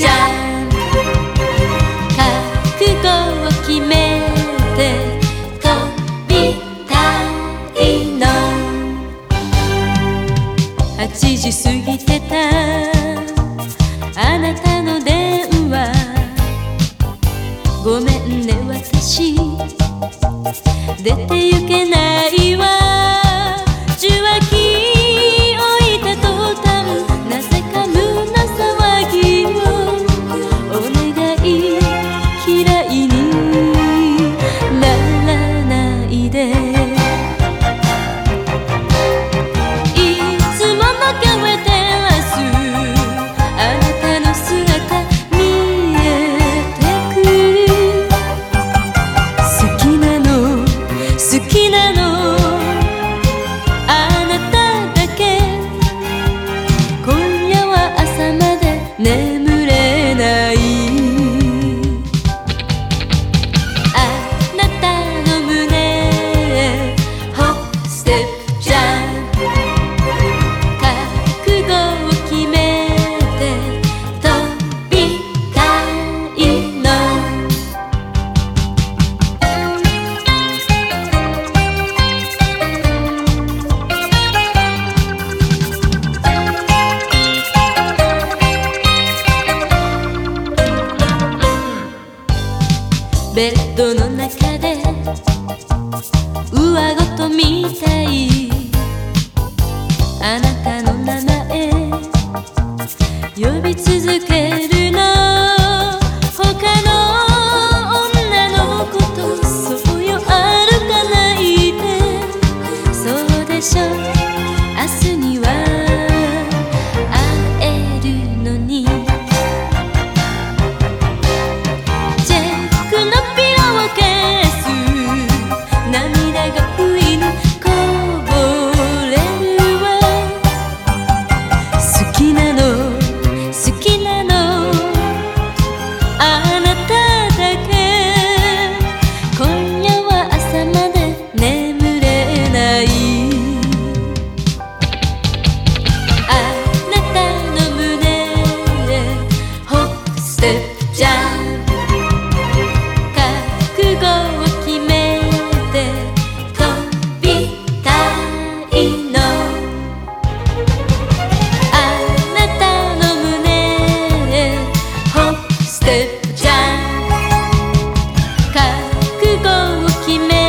じゃ覚悟を決めて飛びたいの。8時過ぎてた。あなたの電話。ごめんね私。出て行けないわ。ベッドの中で上ごとみたい。あなたの名前呼び続けるの。他の女のことそうよ歩かないで。そうでしょ si